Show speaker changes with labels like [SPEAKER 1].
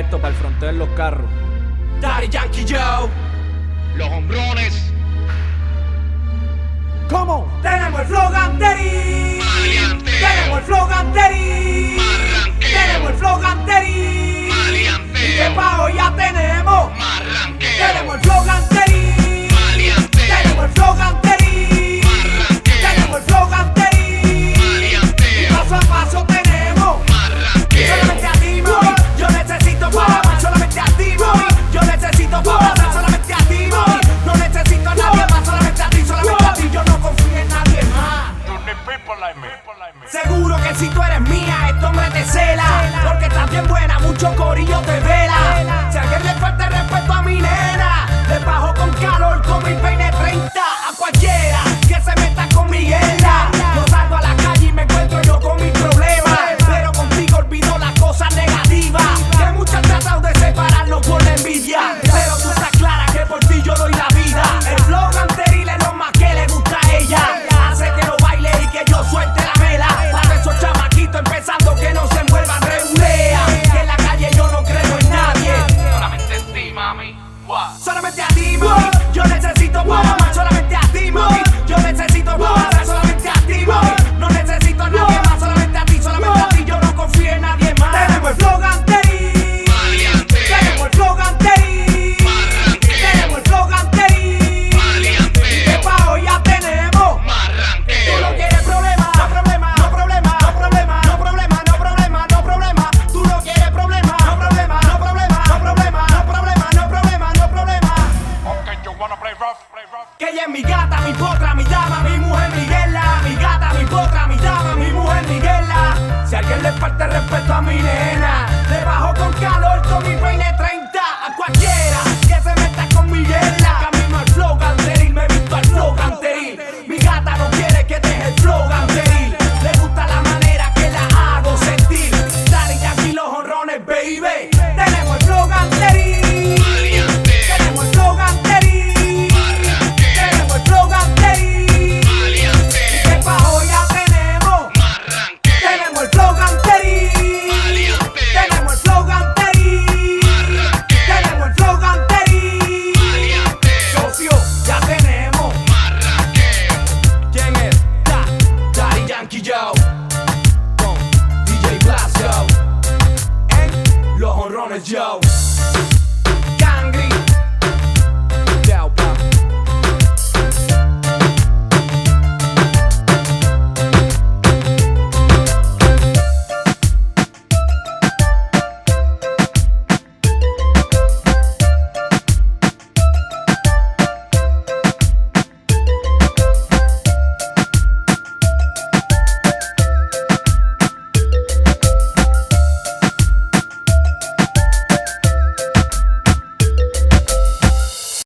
[SPEAKER 1] esto para el fronteo en los carros.
[SPEAKER 2] Daddy Yankee Joe.
[SPEAKER 3] Los
[SPEAKER 2] bien buena, mucho corillo te ve. gata, mi potra, mi dama, mi mujer Miguela. Mi gata, mi potra, mi dama, mi mujer Miguela. Si alguien le falta respeto a mi nena, le bajo con calor con mi peine 30. tenemos. Marraqueo. ¿Quién es? Da, Daddy Yankee Yo. Con DJ Blasco. En los honrones Yo.